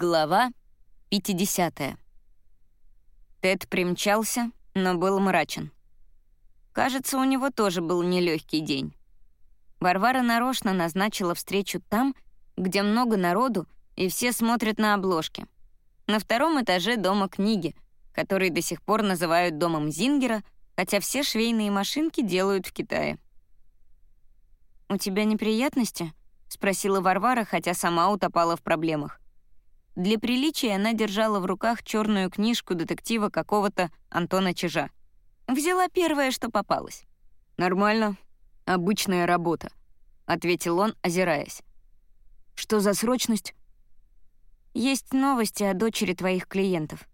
Глава 50. Тед примчался, но был мрачен. Кажется, у него тоже был нелегкий день. Варвара нарочно назначила встречу там, где много народу, и все смотрят на обложки. На втором этаже дома книги, который до сих пор называют домом Зингера, хотя все швейные машинки делают в Китае. «У тебя неприятности?» — спросила Варвара, хотя сама утопала в проблемах. Для приличия она держала в руках черную книжку детектива какого-то Антона Чижа. Взяла первое, что попалось. «Нормально. Обычная работа», — ответил он, озираясь. «Что за срочность?» «Есть новости о дочери твоих клиентов».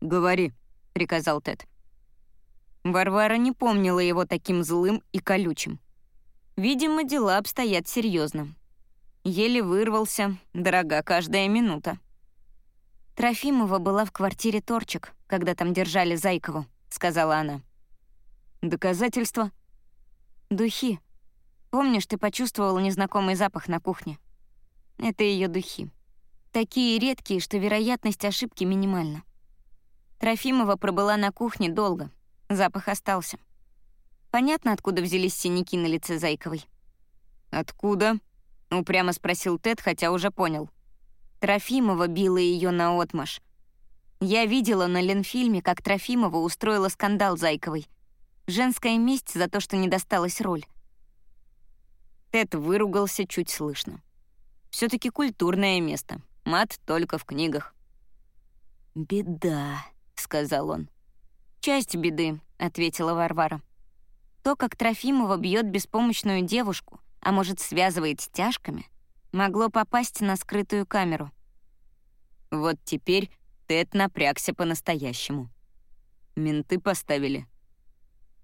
«Говори», — приказал Тед. Варвара не помнила его таким злым и колючим. Видимо, дела обстоят серьезно. Еле вырвался, дорога каждая минута. «Трофимова была в квартире Торчик, когда там держали Зайкову», — сказала она. «Доказательства?» «Духи. Помнишь, ты почувствовал незнакомый запах на кухне? Это ее духи. Такие редкие, что вероятность ошибки минимальна. Трофимова пробыла на кухне долго. Запах остался. Понятно, откуда взялись синяки на лице Зайковой? «Откуда?» — упрямо спросил Тед, хотя уже понял. Трофимова била ее на отмаш. Я видела на Ленфильме, как Трофимова устроила скандал Зайковой — Женская месть за то, что не досталась роль. Тед выругался чуть слышно. все таки культурное место. Мат только в книгах. «Беда», — сказал он. «Часть беды», — ответила Варвара. То, как Трофимова бьет беспомощную девушку, а может, связывает стяжками, могло попасть на скрытую камеру. Вот теперь Тед напрягся по-настоящему. Менты поставили.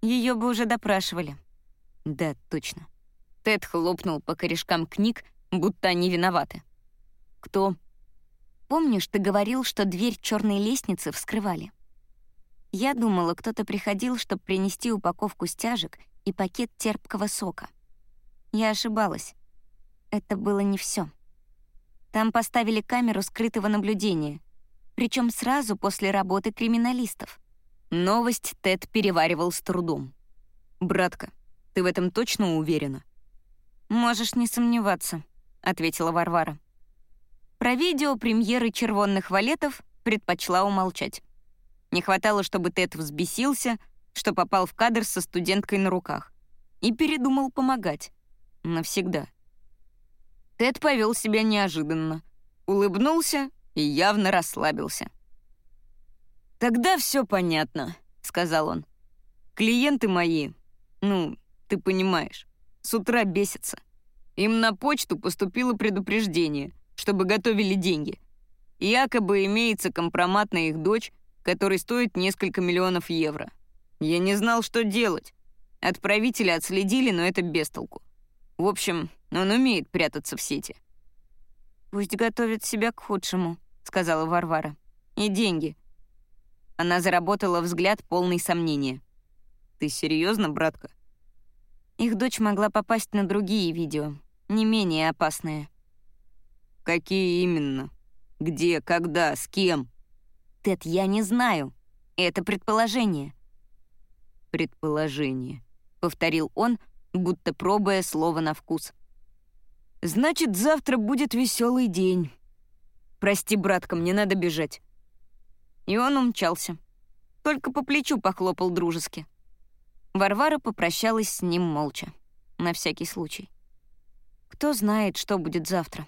Ее бы уже допрашивали. Да, точно. Тед хлопнул по корешкам книг, будто они виноваты. Кто? Помнишь, ты говорил, что дверь черной лестницы вскрывали? Я думала, кто-то приходил, чтобы принести упаковку стяжек и пакет терпкого сока. Я ошибалась. Это было не все. Там поставили камеру скрытого наблюдения, причем сразу после работы криминалистов. Новость Тед переваривал с трудом. «Братка, ты в этом точно уверена?» «Можешь не сомневаться», — ответила Варвара. Про видео премьеры «Червонных валетов» предпочла умолчать. Не хватало, чтобы Тед взбесился, что попал в кадр со студенткой на руках. И передумал помогать. Навсегда. Тед повел себя неожиданно. Улыбнулся и явно расслабился. «Тогда все понятно», — сказал он. «Клиенты мои, ну, ты понимаешь, с утра бесятся. Им на почту поступило предупреждение, чтобы готовили деньги. Якобы имеется компромат на их дочь, который стоит несколько миллионов евро. Я не знал, что делать. Отправителя отследили, но это без толку. В общем, он умеет прятаться в сети». «Пусть готовит себя к худшему», — сказала Варвара. «И деньги. Она заработала взгляд полный сомнения. «Ты серьезно, братка?» Их дочь могла попасть на другие видео, не менее опасные. «Какие именно? Где, когда, с кем?» «Тед, я не знаю. Это предположение». «Предположение», — повторил он, будто пробуя слово на вкус. «Значит, завтра будет веселый день. Прости, братка, мне надо бежать». И он умчался. Только по плечу похлопал дружески. Варвара попрощалась с ним молча. На всякий случай. Кто знает, что будет завтра.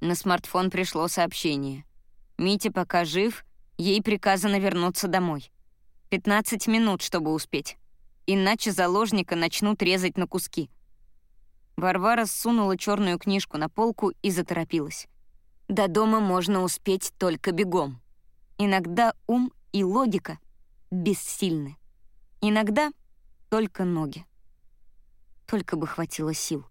На смартфон пришло сообщение. Митя пока жив, ей приказано вернуться домой. 15 минут, чтобы успеть. Иначе заложника начнут резать на куски. Варвара сунула черную книжку на полку и заторопилась. До дома можно успеть только бегом. Иногда ум и логика бессильны. Иногда только ноги. Только бы хватило сил.